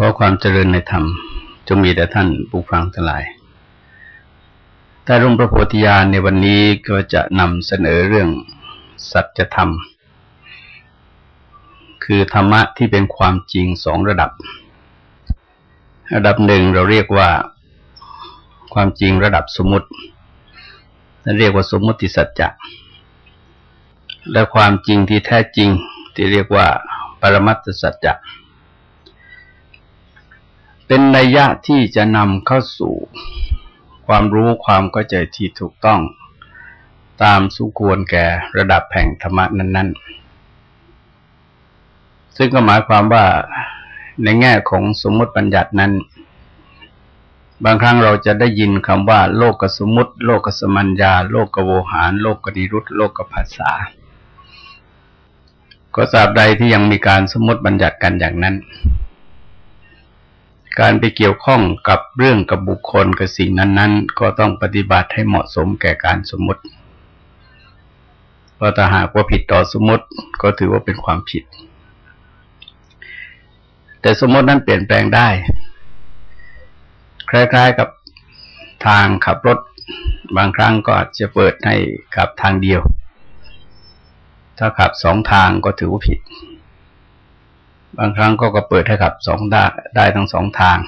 ขอความเจริญในธรรมจงมีแด่ท่านผู้ฟังทั้งหลายแต่ร่มพระโพธิญาณในวันนี้ก็จะนำเสนอเรื่องสัจธรรม คือธรรมะที่เป็นความจริงสองระดับ ระดับหนึ่งเราเรียกว่าความจริงระดับสมมตินั่นเรียกว่าสมมติสัจจะ และความจริงที่แท้จริงที่เรียกว่าปรมัตถสัจจะ เป็นนัยยะที่จะนำเข้าสู่ความรู้ความเข้าใจที่ถูกต้อง ตามสุควรแก่ระดับแห่งธรรมะนั้น ๆ ซึ่งก็หมายความว่าในแง่ของสมมติปัญญัตินั้น บางครั้งเราจะได้ยินคำว่า โลกกสมมติ โลกกสมัญญา โลกกโวหาร โลกกนิรุตโลกกภาษา ก็สาบใดที่ยังมีการสมมติบัญญัติกันอย่างนั้น การไปเกี่ยวข้องกับเรื่องกับบุคคลกับสิ่งนั้น ๆ ก็ต้องปฏิบัติให้เหมาะสมแก่การสมมติเพราะถ้าหากว่าผิดต่อสมมติก็ถือว่าเป็นความผิด แต่สมมตินั้นเปลี่ยนแปลงได้ คล้ายๆกับทางขับรถบางครั้งก็อาจจะเปิดให้ขับทางเดียว ถ้าขับสองทางก็ถือว่าผิด บางครั้งก็ก็เปิดให้ขับสองได้ได้ทั้งสองทาง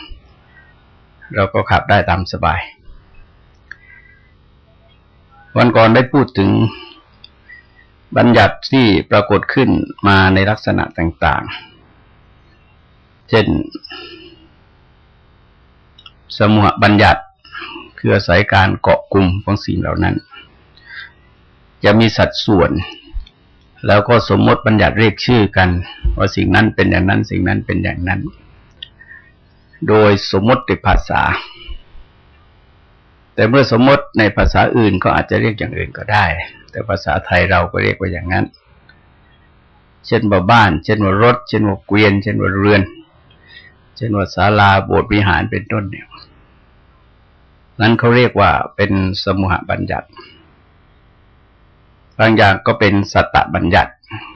เราก็ขับได้ตามสบาย วันก่อนได้พูดถึงบัญญัติที่ปรากฏขึ้นมาในลักษณะต่างๆ เช่น สมุหบัญญัติคืออาศัยการเกาะกลุ่มของสิ่งเหล่านั้น จะมีสัดส่วน แล้วก็สมมติบัญญัติเรียกชื่อกัน ว่าสิ่งนั้นเป็นอย่างนั้นสิ่งนั้นเป็นอย่างนั้น โดยสมมติภาษา แต่เมื่อสมมติในภาษาอื่นก็อาจจะเรียกอย่างอื่นก็ได้ แต่ภาษาไทยเราก็เรียกว่าอย่างนั้น เช่นว่าบ้าน เช่นว่ารถ เช่นว่าเกวียน เช่นว่าเรือน เช่นว่าศาลาโบสถ์วิหารเป็นต้นเนี่ยนั้นเขาเรียกว่าเป็นสมุหบัญญัติ บางอย่างก็เป็นสัตตบัญญัติ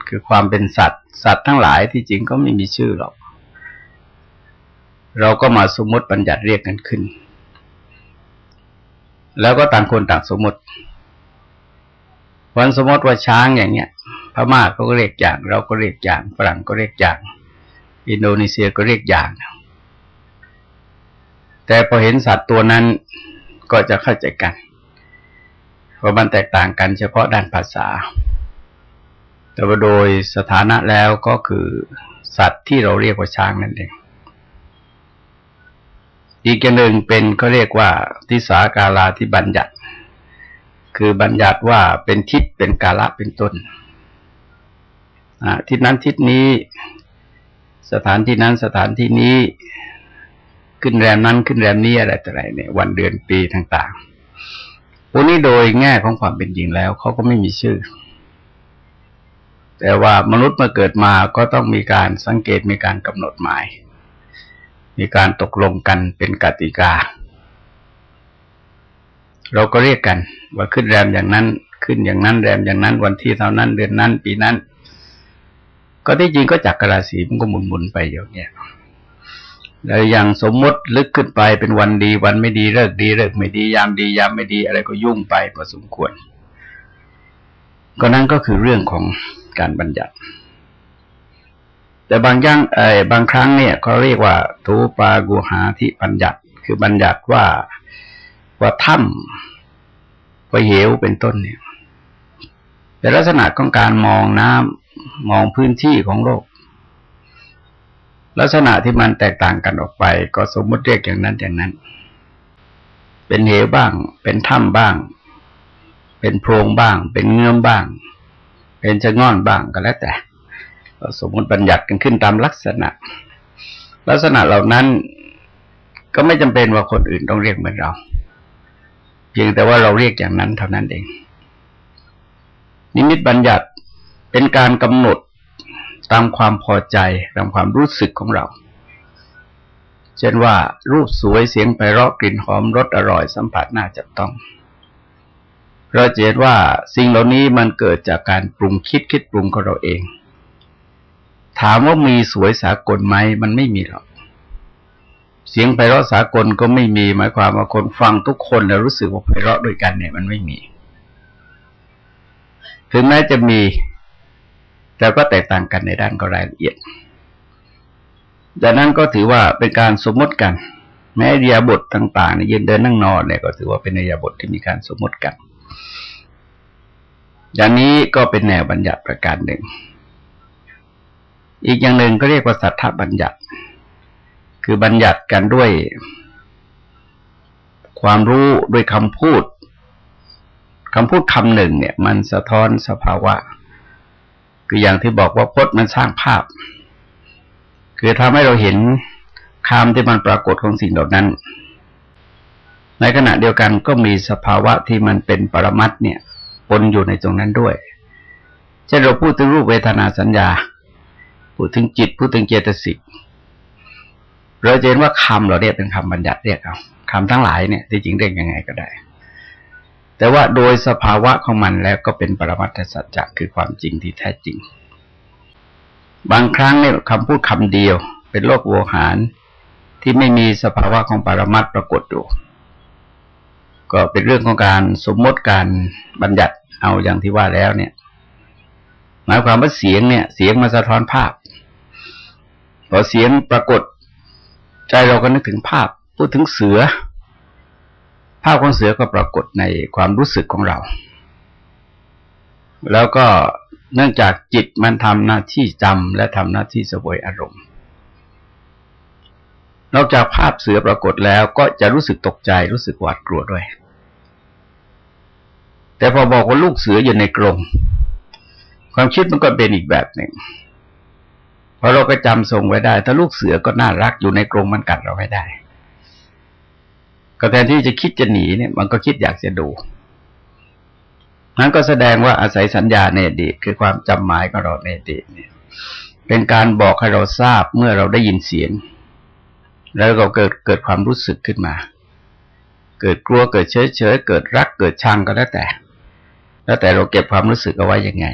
คือความเป็นสัตว์ สัตว์ทั้งหลายที่จริงก็ไม่มีชื่อหรอก เราก็มาสมมติบัญญัติเรียกกันขึ้น แล้วก็ต่างคนต่างสมมติวันสมมติว่าช้างอย่างเนี้ยพม่าเขาก็เรียกอย่าง เราก็เรียกอย่าง ฝรั่งก็เรียกอย่าง อินโดนีเซียก็เรียกอย่าง แต่พอเห็นสัตว์ตัวนั้นก็จะเข้าใจกัน ราะมันแตกต่างกันเฉพาะด้านภาษา แต่ว่าโดยสถานะแล้วก็คือสัตว์ที่เราเรียกว่าช้างนั่นเอง อีกอย่างหนึ่งเป็นก็เรียกว่าทิสากาลาที่บัญญัติ คือบัญญัติว่าเป็นทิศเป็นกาละเป็นต้นทิศนั้นทิศนี้สถานที่นั้นสถานที่นี้ขึ้นแรมนั้นขึ้นแรมนี้อะไรต่ออะไรเนี่ยวันเดือนปีต่างๆ วกนี้โดยแง่ของความเป็นจริงแล้วเขาก็ไม่มีชื่อ แต่ว่ามนุษย์มาเกิดมาก็ต้องมีการสังเกตมีการกำหนดหมาย มีการตกลงกันเป็นกติกา เราก็เรียกกัน ว่าขึ้นแรมอย่างนั้นขึ้นอย่างนั้นแรมอย่างนั้นวันที่เท่านั้นเดือนนั้น ปีนั้น ก็ที่จริงก็จักรราศีมันก็หมุนหมุนไปอย่างเงี้ย แล้วอย่างสมมติลึกขึ้นไปเป็นวันดีวันไม่ดีเลิกดีเลิกไม่ดียามดียามไม่ดีอะไรก็ยุ่งไปพอสมควร ก็นั่นก็คือเรื่องของการบัญญัติ แต่บางย่างไอ้บางครั้งเนี่ยเขาเรียกว่าทูปากุหาที่บัญญัติ คือบัญญัติว่าว่าถ้ำว่าเหวเป็นต้นเนี่ยแต่ลักษณะของการมองน้ำมองพื้นที่ของโลก ลักษณะที่มันแตกต่างกันออกไป ก็สมมติเรียกอย่างนั้นอย่างนั้น เป็นเหวบ้าง เป็นถ้ำบ้าง เป็นโพรงบ้าง เป็นเงื่อมบ้าง เป็นชะง่อนบ้างก็แล้วแต่สมมติบัญญัติกันขึ้นตามลักษณะ ลักษณะเหล่านั้นก็ไม่จำเป็นว่าคนอื่นต้องเรียกเหมือนเราเพียงแต่ว่าเราเรียกอย่างนั้นเท่านั้นเอง นิมิตบัญญัติเป็นการกำหนด ตามความพอใจตามความรู้สึกของเรา เช่นว่ารูปสวยเสียงไพเราะกลิ่นหอมรสอร่อยสัมผัสน่าจับต้อง เราเห็นว่าสิ่งเหล่านี้มันเกิดจากการปรุงคิดคิดปรุงของเราเอง ถามว่ามีสวยสากลไหมมันไม่มีหรอกเสียงไพเราะสากลก็ไม่มีหมายความว่าคนฟังทุกคนแล้วรู้สึกว่าไพเราะด้วยกันเนี่ยมันไม่มี ถึงแม้จะมี แต่ก็แตกต่างกันในด้านก็รายละเอียดดังนั้นก็ถือว่าเป็นการสมมติกัน แม้เรียบทต่างๆในยืนเดินนั่งนอนเนี่ยก็ถือว่าเป็นเรียบทที่มีการสมมติกัน อย่างนี้ก็เป็นแนวบัญญัติประการหนึ่ง อีกอย่างหนึ่งก็เรียกว่าสัทธบัญญัติ คือบัญญัติกันด้วย ความรู้ด้วยคำพูดคำพูดคำหนึ่งเนี่ย มันสะท้อนสภาวะ คืออย่างที่บอกว่าพจน์มันสร้างภาพ คือทำให้เราเห็นคำที่มันปรากฏของสิ่งเหล่านั้น ในขณะเดียวกันก็มีสภาวะที่มันเป็นปรมัตเนี่ยปนอยู่ในตรงนั้นด้วย เช่นเราพูดถึงรูปเวทนาสัญญา พูดถึงจิต พูดถึงเจตสิก เราจะเห็นว่าคำเราเรียกเป็นคำบัญญัติเรียกเอาคำทั้งหลายเนี่ยที่จริงเรียกยังไงก็ได้ แต่ว่าโดยสภาวะของมันแล้วก็เป็นปรมัตถสัจจะคือความจริงที่แท้จริง บางครั้งเนี่ยคำพูดคำเดียว เป็นโลกโวหารที่ไม่มีสภาวะของปรมัตปรากฏอยู่ ก็เป็นเรื่องของการสมมติการบัญญัติเอาอย่างที่ว่าแล้วเนี่ย หมายความว่าเสียงเนี่ย เสียงมาสะท้อนภาพพอเสียงปรากฏ ใจเราก็นึกถึงภาพ พูดถึงเสือ ภาพของเสือก็ปรากฏในความรู้สึกของเรา แล้วก็เนื่องจากจิตมันทำหน้าที่จำและทำหน้าที่สวยอารมณ์ นอกจากภาพเสือปรากฏแล้วก็จะรู้สึกตกใจรู้สึกหวาดกลัวด้วย แต่พอบอกว่าลูกเสืออยู่ในกรงความคิดมันก็เป็นอีกแบบหนึ่งพอเราก็จำทรงไว้ได้ ถ้าลูกเสือก็น่ารักอยู่ในกรงมันกัดเราไม่ได้ ก็แทนที่จะคิดจะหนีเนี่ย มันก็คิดอยากจะดู นั้นก็แสดงว่าอาศัยสัญญาในอดีตคือความจำหมายของเราในอดีตเนี่ย เป็นการบอกให้เราทราบเมื่อเราได้ยินเสียง แล้วเราเกิดเกิดความรู้สึกขึ้นมา เกิดกลัวเกิดเฉยเฉยเกิดรักเกิดชังก็แล้วแต่ แล้วแต่เราเก็บความรู้สึกเอาไว้ยังไง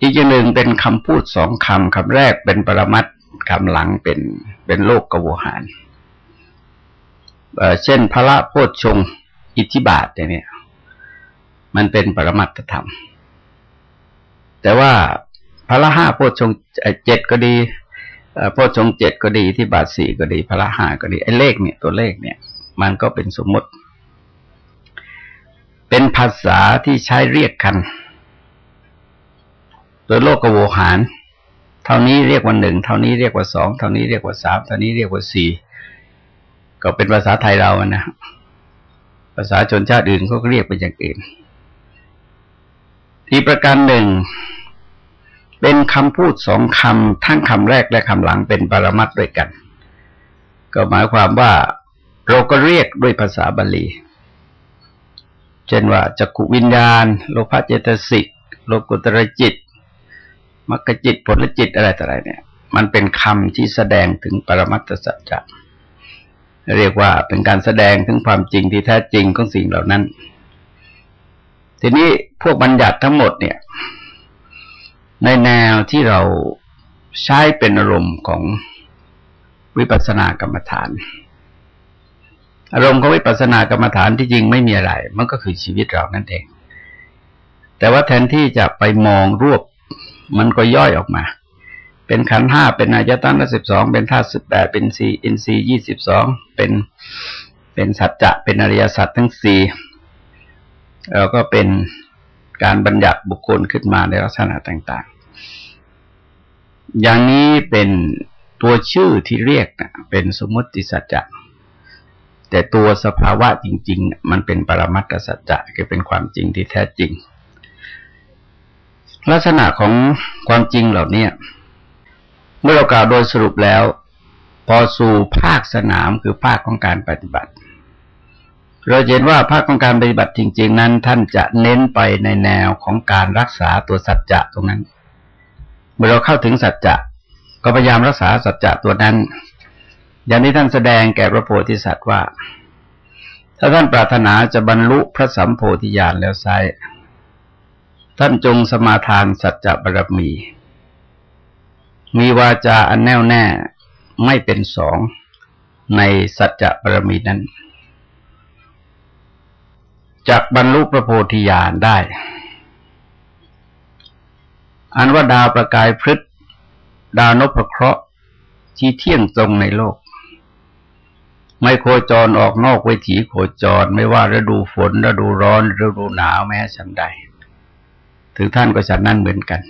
อีกอย่างหนึ่งเป็นคำพูดสองคำคำแรกเป็นปรมัตคำหลังเป็นเป็นโลกกวหาร เช่นพระโพชฌงอิทธิบาทเนี่ย มันเป็นปรมัตถธรรม แต่ว่าพระห้าโพชฌงเจ็ดก็ดีโพชฌงเจ็ดก็ดีที่บาทสี่ก็ดี พระห้าก็ดีไอ้เลขเนี่ยตัวเลขเนี่ย มันก็เป็นสมมติ เป็นภาษาที่ใช้เรียกกัน โดยโลกโวหาร เท่านี้เรียกว่าหนึ่งเท่านี้เรียกว่าสองเท่านี้เรียกว่าสามเท่านี้เรียกว่าสี่ ก็เป็นภาษาไทยเรานะ ภาษาชนชาติอื่นเขาเรียกเป็นอย่างอื่น อีกประการหนึ่ง เป็นคำพูดสองคำทั้งคำแรกและคำหลังเป็นปรมัตด้วยกัน ก็หมายความว่าเราก็เรียกด้วยภาษาบาลี เช่นว่าจักขุวิญญาณ โลภะเจตสิก โลกุตรจิตมรรคจิตผลจิตอะไรต่ออะไรเนี่ย มันเป็นคำที่แสดงถึงปรมัตสัจจะ เรียกว่าเป็นการแสดงถึงความจริงที่แท้จริงของสิ่งเหล่านั้น ทีนี้พวกบัญญัติทั้งหมดเนี่ย ในแนวที่เราใช้เป็นอารมณ์ของวิปัสสนากรรมฐาน อารมณ์ของวิปัสสนากรรมฐานที่จริงไม่มีอะไร มันก็คือชีวิตเรานั่นเอง แต่ว่าแทนที่จะไปมองรวบ มันก็ย่อยออกมา เป็นขันห้าเป็นอายตนะสิบสองเป็นธาตุสิบแปดเป็นสี่อินทรีย์ยี่สิบสองเป็นเป็นสัจจะเป็นอริยสัจทั้งสี่เราก็เป็นการบัญญัติบุคคลขึ้นมาในลักษณะต่างๆ อย่างนี้เป็นตัวชื่อที่เรียกนะเป็นสมมติสัจจะแต่ตัวสภาวะจริง ๆ มันเป็นปรมัตถสัจจะคือเป็นความจริงที่แท้จริง ลักษณะของความจริงเหล่านี้ เมื่อเรากล่าวโดยสรุปแล้ว พอสู่ภาคสนามคือภาคของการปฏิบัติ เราเห็นว่าภาคของการปฏิบัติจริง ๆ นั้น ท่านจะเน้นไปในแนวของการรักษาตัวสัจจะตรงนั้น เมื่อเราเข้าถึงสัจจะก็พยายามรักษาสัจจะตัวนั้น อย่างที่ท่านแสดงแก่พระโพธิสัตว์ว่า ถ้าท่านปรารถนาจะบรรลุพระสัมโพธิญาณแล้วไซท่านจงสมาทานสัจจะบารมี มีวาจาอันแน่วแน่ไม่เป็นสองในสัจจะบารมีนั้นจากบรรลุพระโพธิญาณได้ อันว่าดาวประกายพฤษดาวนพเคราะห์ที่เที่ยงตรงในโลก ไม่โคจรออกนอกเวิถีโคจร ไม่ว่าฤดูฝนฤดูร้อนฤดูหนาวแม้ฉันใด ถึงท่านก็ฉันนั่นเหมือนกัน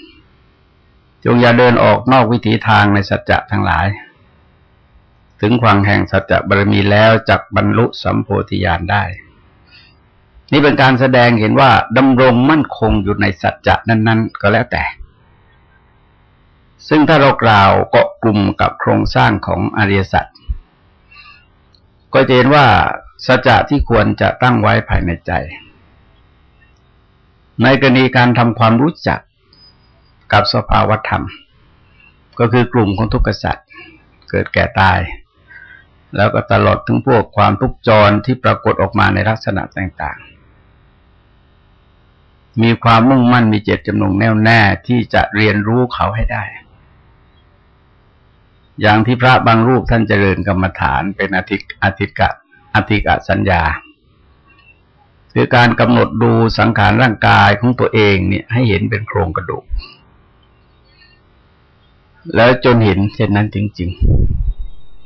จงอย่าเดินออกนอกวิถีทางในสัจจะทั้งหลาย ถึงความแห่งสัจจะบารมีแล้วจักบรรลุสัมโพธิญาณได้ นี่เป็นการแสดงเห็นว่าดำรงมั่นคงอยู่ในสัจจะนั้น ๆ ก็แล้วแต่ ซึ่งถ้าเรากล่าวเกาะกลุ่มกับโครงสร้างของอริยสัจก็จะเห็นว่าสัจจะที่ควรจะตั้งไว้ภายในใจ ในกรณีการทำความรู้จัก กับสภาวธรรม ก็คือกลุ่มของทุกขสัจเกิดแก่ตาย แล้วก็ตลอดถึงพวกความทุกข์จรที่ปรากฏออกมาในลักษณะต่างมีความมุ่งมั่นมีเจตจำนงแน่วแน่ที่จะเรียนรู้เขาให้ได้ อย่างที่พระบางรูปท่านเจริญกรรมฐานเป็นอธิกอธิกะอธิกะสัญญาคือการกำหนดดูสังขารร่างกายของตัวเองเนี่ยให้เห็นเป็นโครงกระดูก แล้วจนเห็นเช่นนั้นจริง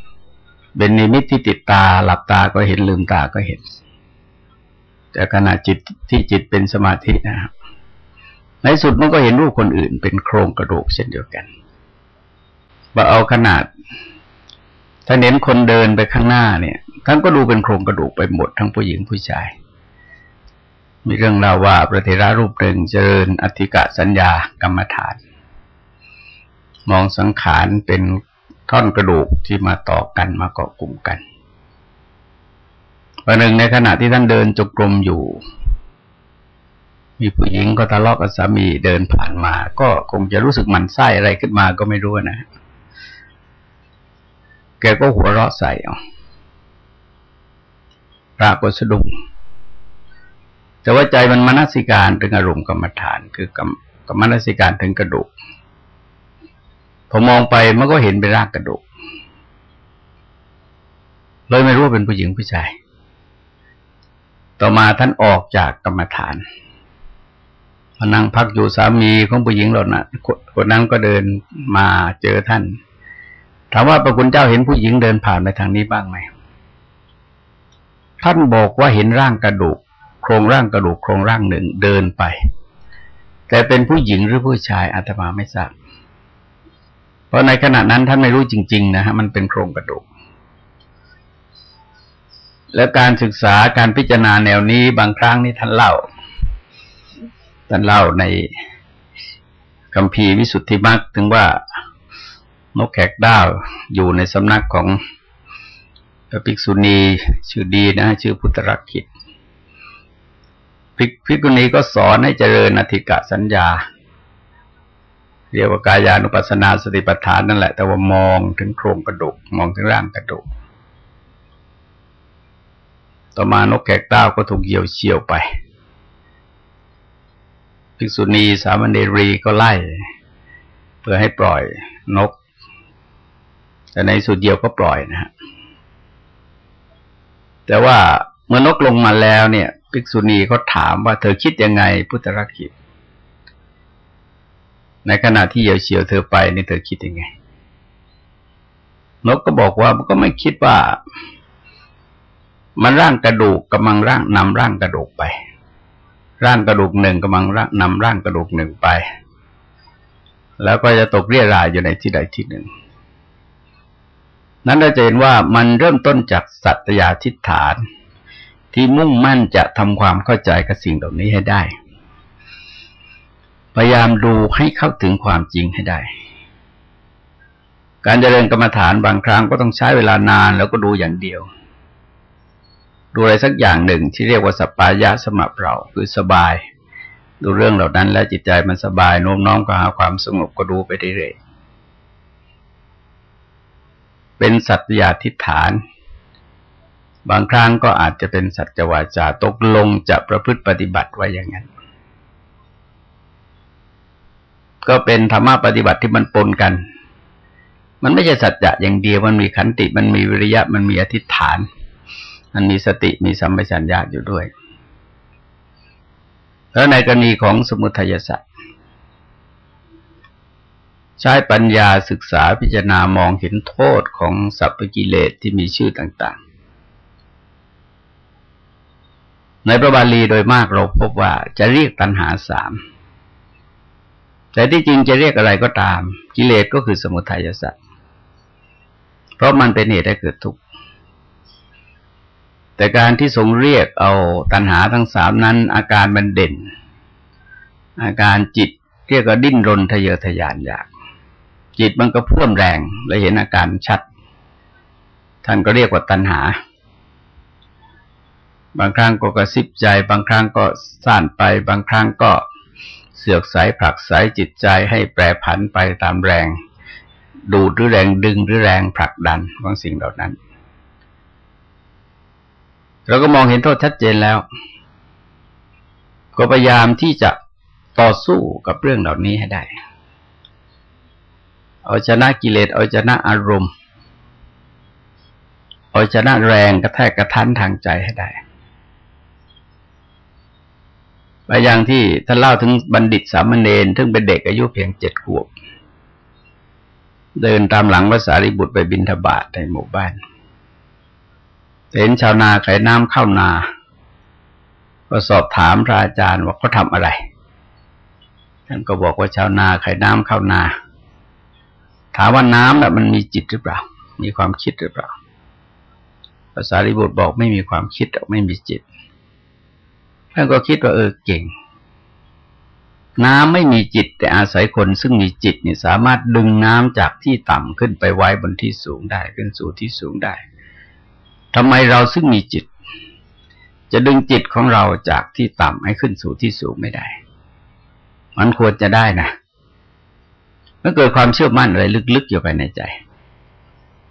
ๆ เป็นนิมิตที่ติดตาหลับตาก็เห็นลืมตาก็เห็น แต่ขณะจิตที่จิตเป็นสมาธินะครับในสุดมันก็เห็นรูปคนอื่น เป็นโครงกระดูกเช่นเดียวกันว่าเอาขนาด ถ้าเน้นคนเดินไปข้างหน้าเนี่ยท่านก็ดูเป็นโครงกระดูกไปหมดทั้งผู้หญิงผู้ชาย มีเรื่องราวว่าพระเทระรูปหนึ่งเจริญอธิกะสัญญากรรมฐาน มองสังขารเป็นท่อนกระดูกที่มาต่อกันมาเกาะกลุ่มกันวันหนึ่งในขณะที่ท่านเดินจกกรมอยู่ มีผู้หญิงก็ทะเลาะกับสามีเดินผ่านมา ก็คงจะรู้สึกมันไส้อะไรขึ้นมาก็ไม่รู้นะ แกก็หัวเราะใส่เอาพระก็สะดุ้งแต่ว่าใจมันมนสิการถึงอารมณ์กรรมฐาน คือกรรมกรรมนสิการถึงกระดูก พอมองไปมันก็เห็นเป็นรากกระดูกเลยไม่รู้ว่าเป็นผู้หญิงผู้ชาย ต่อมาท่านออกจากกรรมฐานพนั่งพักอยู่สามีของผู้หญิงเหล่านั้นคนนั้นก็เดินมาเจอท่าน ถามว่าพระคุณเจ้าเห็นผู้หญิงเดินผ่านไปทางนี้บ้างไหม ท่านบอกว่าเห็นร่างกระดูก โครงร่างกระดูกโครงร่างหนึ่งเดินไป แต่เป็นผู้หญิงหรือผู้ชายอาตมาไม่ทราบ ราะในขณะนั้นท่านไม่รู้จริง ๆ นะฮะมันเป็นโครงกระดูก และการศึกษาการพิจารณาแนวนี้บางครั้งนี่ท่านเล่า ท่านเล่าในคำพีวิสุทธิมรรคถึงว่านกแขกดาวอยู่ในสำนักของพระภิกษุณีชื่อดีนะชื่อพุทธรักขิตภิกษุณีก็สอนให้เจริญอธิกะสัญญา เรียกว่ากายานุปัสสนาสติปัฏฐานนั่นแหละ แต่ว่ามองถึงโครงกระดูก มองถึงร่างกระดูก ต่อมานกแขกเต้าก็ถูกเหยี่ยวเฉียวไป ภิกษุณีสามเณรีก็ไล่ เพื่อให้ปล่อยนก แต่ในสุดเดียวก็ปล่อยนะฮะ แต่ว่าเมื่อนกลงมาแล้วเนี่ย ภิกษุณีเขาถามว่าเธอคิดยังไงพุทธรักษิต ในขณะที่เหยี่ยวเฉียวเธอไปนี่เธอคิดยังไง นกก็บอกว่ามันก็ไม่คิดว่า มันร่างกระดูกกำลังร่างนำร่างกระดูกไป ร่างกระดูกหนึ่งกำลังนำร่างกระดูกหนึ่งไป แล้วก็จะตกเรียรายอยู่ในที่ใดที่หนึ่ง นั้นเราจะเห็นว่ามันเริ่มต้นจากสัตยาทิฏฐาน ที่มุ่งมั่นจะทำความเข้าใจกับสิ่งเหล่านี้ให้ได้ พยายามดูให้เข้าถึงความจริงให้ได้ การเจริญกรรมฐานบางครั้งก็ต้องใช้เวลานานแล้วก็ดูอย่างเดียว ดูอะไรสักอย่างหนึ่งที่เรียกว่าสปายะสมับเราคือสบาย ดูเรื่องเหล่านั้นแล้วจิตใจมันสบายโน้มน้อมก็หาความสงบก็ดูไปเรื่อยๆเป็นสัตยาธิฐาน บางครั้งก็อาจจะเป็นสัจวาจาตกลงจะประพฤติปฏิบัติไว้อย่างนั้น ก็เป็นธรรมะปฏิบัติที่มันปนกัน มันไม่ใช่สัจจะอย่างเดียว มันมีขันติ มันมีวิริยะ มันมีอธิษฐาน มันมีสติ มีสัมปชัญญะอยู่ด้วย แล้วในกรณีของสมุทัยสัจใช้ปัญญาศึกษาพิจารณามองเห็นโทษของสัพพกิเลสที่มีชื่อต่างๆ ในพระบาลีโดยมากเราพบว่าจะเรียกตัณหาสาม แต่ที่จริงจะเรียกอะไรก็ตาม กิเลสก็คือสมุทัยสัตว์เพราะมันเป็นเหตุให้เกิดทุกข์แต่การที่ทรงเรียกเอาตัณหาทั้งสามนั้น อาการมันเด่น อาการจิตเรียกว่าดิ้นรนทะเยอทะยานอยาก จิตมันก็พ่วมแรงและเห็นอาการชัด ท่านก็เรียกว่าตัณหา บางครั้งก็กระซิบใจ บางครั้งก็สั่นไป บางครั้งก็ เสือกสายผลักสายจิตใจให้แปรผันไปตามแรง ดูดหรือแรงดึงหรือแรงผลักดันของสิ่งเหล่านั้น เราก็มองเห็นโทษชัดเจนแล้ว ก็พยายามที่จะต่อสู้กับเรื่องเหล่านี้ให้ได้ เอาชนะกิเลสเอาชนะอารมณ์ เอาชนะแรงกระแทกกระทันทางใจให้ได้ ไปอย่างที่ท่านเล่าถึงบัณฑิตสามเณรซึ่งเป็นเด็กอายุเพียงเจ็ดขวบ เดินตามหลังพระสารีบุตรไปบินทบาทในหมู่บ้าน เห็นชาวนาไขน้ำเข้านา ก็สอบถามพระอาจารย์ว่าเขาทำอะไร ท่านก็บอกว่าชาวนาไขน้ำเข้านา ถามว่าน้ำแบบมันมีจิตหรือเปล่า มีความคิดหรือเปล่าภาษาริบุตรบอกไม่มีความคิดไม่มีจิต ท่านก็คิดว่าเออเก่ง น้ำไม่มีจิต แต่อาศัยคนซึ่งมีจิตนี่สามารถดึงน้ำจากที่ต่ำขึ้นไปไว้บนที่สูงได้ขึ้นสู่ที่สูงได้ทำไมเราซึ่งมีจิต จะดึงจิตของเราจากที่ต่ำให้ขึ้นสู่ที่สูงไม่ได้ มันควรจะได้นะมันเกิดความเชื่อมั่นอะไรลึกๆอยู่ภายในใจ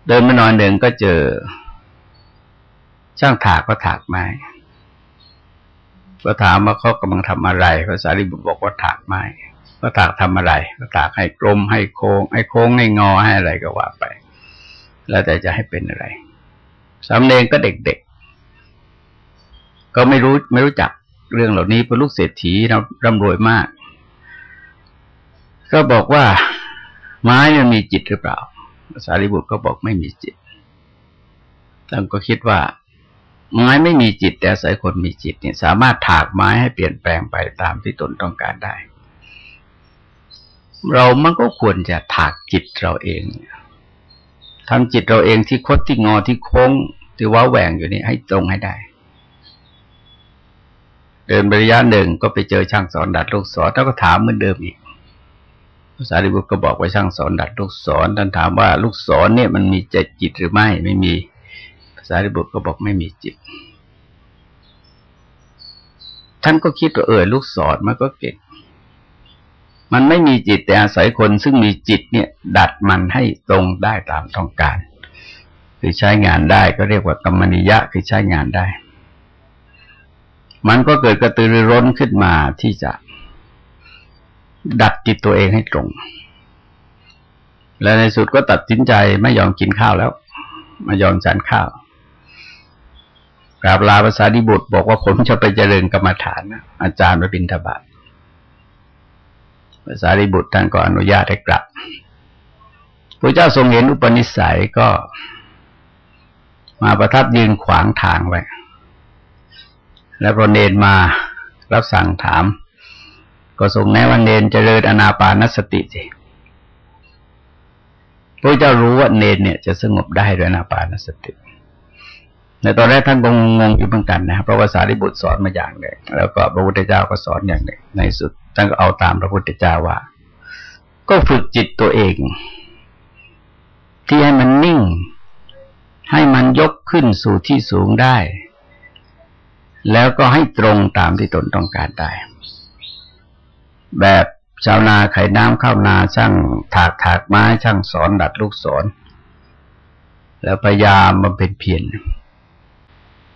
เดินมานอนเดินก็เจอช่างถากก็ถากไม้ ก็ถามว่าเขากำลังทำอะไรภาษาลิบุตรบอกว่าถากไม้ก็ถากทำอะไรก็ถากให้กลมให้โค้งให้โค้งให้งอให้อะไรก็ว่าไป แล้วแต่จะให้เป็นอะไรสามเณรก็เด็กๆ ก็ไม่รู้ไม่รู้จักเรื่องเหล่านี้เป็นลูกเศรษฐีเราร่ำรวยมาก ก็บอกว่าไม้มันมีจิตหรือเปล่า สารีบุตรก็บอกไม่มีจิตท่านก็คิดว่า ไม้ไม่มีจิต แต่อาศัยคนมีจิตเนี่ยสามารถถากไม้ให้เปลี่ยนแปลงไปตามที่ตนต้องการได้ เรามันก็ควรจะถากจิตเราเองทำจิตเราเองที่คดที่งอที่โค้งที่ว้าแหว่งอยู่นี่ให้ตรงให้ได้ เดินริยะหนึ่งก็ไปเจอช่างสอนดัดลูกศรแล้วก็ถามเหมือนเดิมอีกภาษาริบุตรก็บอกว่าช่างสอนดัดลูกศรท่านถามว่าลูกศรเนี่ยมันมีใจจิตหรือไม่ไม่มี ภาริบุตรก็บอกไม่มีจิต ท่านก็คิดว่าเออลูกศรมันก็เก่ง มันไม่มีจิตแต่อาศัยคนซึ่งมีจิตเนี่ย ดัดมันให้ตรงได้ตามต้องการ คือใช้งานได้ก็เรียกว่ากรรมนิยะคือใช้งานได้ มันก็เกิดกระตือรือร้นขึ้นมาที่จะ ดัดจิตตัวเองให้ตรงและในสุดก็ตัดสินใจไม่ยอมกินข้าวแล้ว ไม่ยอมฉันข้าว กราบลาภาษาดิบุตร บอกว่าผมจะไปเจริญกรรมฐานนะอาจารย์ไปบินทบาทภาษาดิบุตรท่านก็อนุญาตให้กลับพระเจ้าทรงเห็นอุปนิสัยก็ มาประทับยืนขวางทางไว้ แล้วพระเนนมารับสั่งถาม ก็ทรงแนะว่าเนนเจริญอนาปานสติสิพระเจ้ารู้ว่าเนนเนี่ยจะสงบได้ด้วยอนาปานสติ ในตอนแรกท่านก็งงอยู่เหมือนกันนะเพราะว่าสารีบุตรสอนมาอย่างหนึ่งแล้วก็พระพุทธเจ้าก็สอนอย่างหนึ่งในสุดท่านก็เอาตามพระพุทธเจ้าว่า ก็ฝึกจิตตัวเอง ที่ให้มันนิ่ง ให้มันยกขึ้นสู่ที่สูงได้ แล้วก็ให้ตรงตามที่ตนต้องการได้ แบบชาวนาไขน้ำข้าวนาช่างถากถากไม้ช่างสอนดัดลูกศรแล้วพยายามมาเป็นเพียร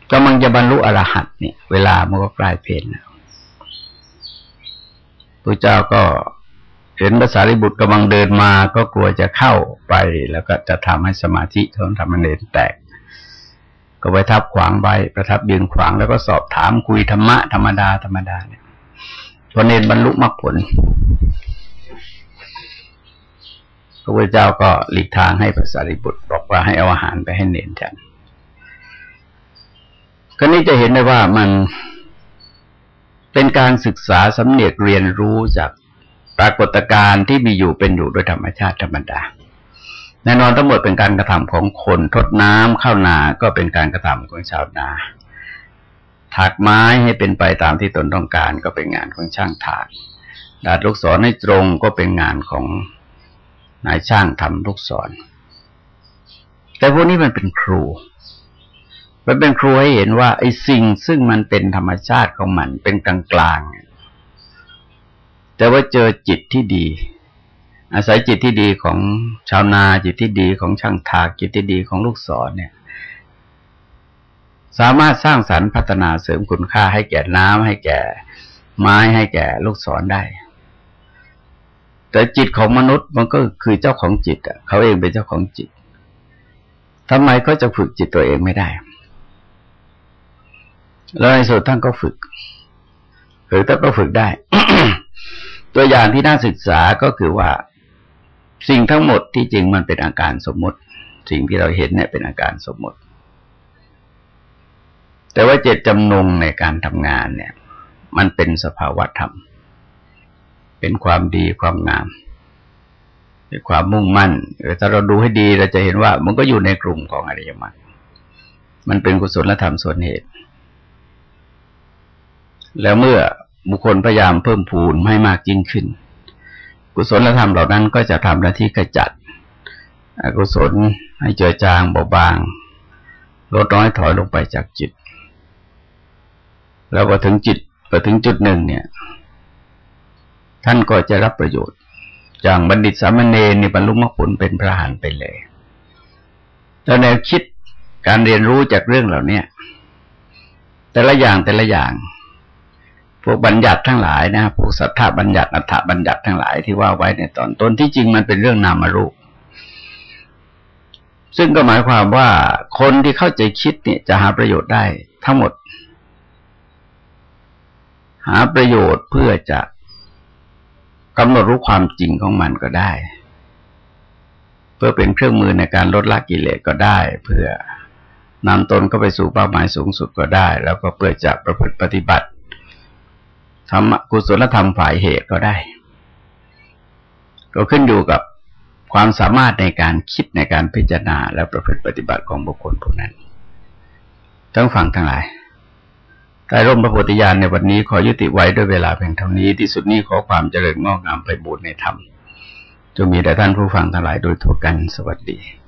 ก็มันจะบรรลุอรหัตเนี่ย เวลามันก็กลายเพนแล้วพระเจ้าก็เห็นภาษาริบุตรกำลังเดินมาก็กลัวจะเข้าไป แล้วก็จะทำให้สมาธิของธรรมเนรแตก ก็ไปทับขวางไว้ประทับยืนขวางแล้วก็สอบถามคุยธรรมะธรรมดาธรรมดาเนี่ยพอเนรบรรลุมรรคผลพระพุทธเจ้าก็หลีกทางให้พระสารีบุตรบอกว่าให้เอาอาหารไปให้เนรฉัน ก็นี่จะเห็นได้ว่ามันเป็นการศึกษาสำเนียกเรียนรู้จากปรากฏการณ์ที่มีอยู่เป็นอยู่โดยธรรมชาติธรรมดาแน่นอนทั้งหมดเป็นการกระทำของคนทดน้ำเข้านาก็เป็นการกระทำของชาวนาถากไม้ให้เป็นไปตามที่ตนต้องการก็เป็นงานของช่างถากดาดลูกศรให้ตรงก็เป็นงานของนายช่างทำลูกศร แต่พวกนี้มันเป็นครู มันเป็นครูให้เห็นว่าไอ้สิ่งซึ่งมันเป็นธรรมชาติของมันเป็นกลางกลางแต่ว่าเจอจิตที่ดี อาศัยจิตที่ดีของชาวนาจิตที่ดีของช่างถากจิตที่ดีของลูกศรเนี่ย สามารถสร้างสรรค์พัฒนาเสริมคุณค่าให้แก่น้ำให้แก่ไม้ให้แก่ลูกศรได้ แต่จิตของมนุษย์มันก็คือเจ้าของจิตอะเขาเองเป็นเจ้าของจิตทำไมก็จะฝึกจิตตัวเองไม่ได้ แล้วในสุดท่านก็ฝึกหรือท่านก็ฝึกได้ ตัวอย่างที่น่าศึกษาก็คือว่า สิ่งทั้งหมดที่จริงมันเป็นอาการสมมติ สิ่งที่เราเห็นเนี่ยเป็นอาการสมมติ แต่ว่าเจตจำนงในการทำงานเนี่ย มันเป็นสภาวะธรรม เป็นความดีความงามเป็นความมุ่งมั่นถ้าเราดูให้ดีเราจะเห็นว่า มันก็อยู่ในกลุ่มของอริยมรรคมันเป็นกุศลธรรมส่วนเหตุ แล้วเมื่อบุคคลพยายามเพิ่มพูนให้มากยิ่งขึ้น กุศลธรรมเหล่านั้นก็จะทำหน้าที่ขจัด อกุศลให้เจือจางเบาบางลดน้อยถอยลงไปจากจิต แล้วพอถึงจิตพอถึงจุดหนึ่งเนี่ย ท่านก็จะรับประโยชน์ อย่างบัณฑิตสามเณรในบรรลุมรรคผลเป็นพระหานไปเลยแล้วแนวคิดการเรียนรู้จากเรื่องเหล่านี้แต่ละอย่างแต่ละอย่าง วกบัญญัติทั้งหลายนะพวกสัทธาบัญญัติอัฏฐบัญญัติทั้งหลายที่ว่าไว้ในตอนต้นที่จริงมันเป็นเรื่องนามารูป ซึ่งก็หมายความว่าคนที่เข้าใจคิดเนี่ยจะหาประโยชน์ได้ทั้งหมด หาประโยชน์เพื่อจะกำหนดรู้ความจริงของมันก็ได้ เพื่อเป็นเครื่องมือในการลดละกิเลสก็ได้ เพื่อนำตนก็ไปสู่เป้าหมายสูงสุดก็ได้ แล้วก็เพื่อจะประพฤติปฏิบัติ ธรรมกุศลธรรมฝ่ายเหตุก็ได้ ก็ขึ้นอยู่กับความสามารถในการคิดในการพิจารณาและประพฤติปฏิบัติของบุคคลผู้นั้น ทั้งฝั่งทั้งหลายใต้ร่มพระโพธิญาณในวันนี้ขอยุติไว้ด้วยเวลาเพียงเท่านี้ที่สุดนี้ขอความเจริญงอกงามไปบูรณนธรรมจะมีแต่ท่านผู้ฟังทั้งหลายโดยทั่วกันสวัสดี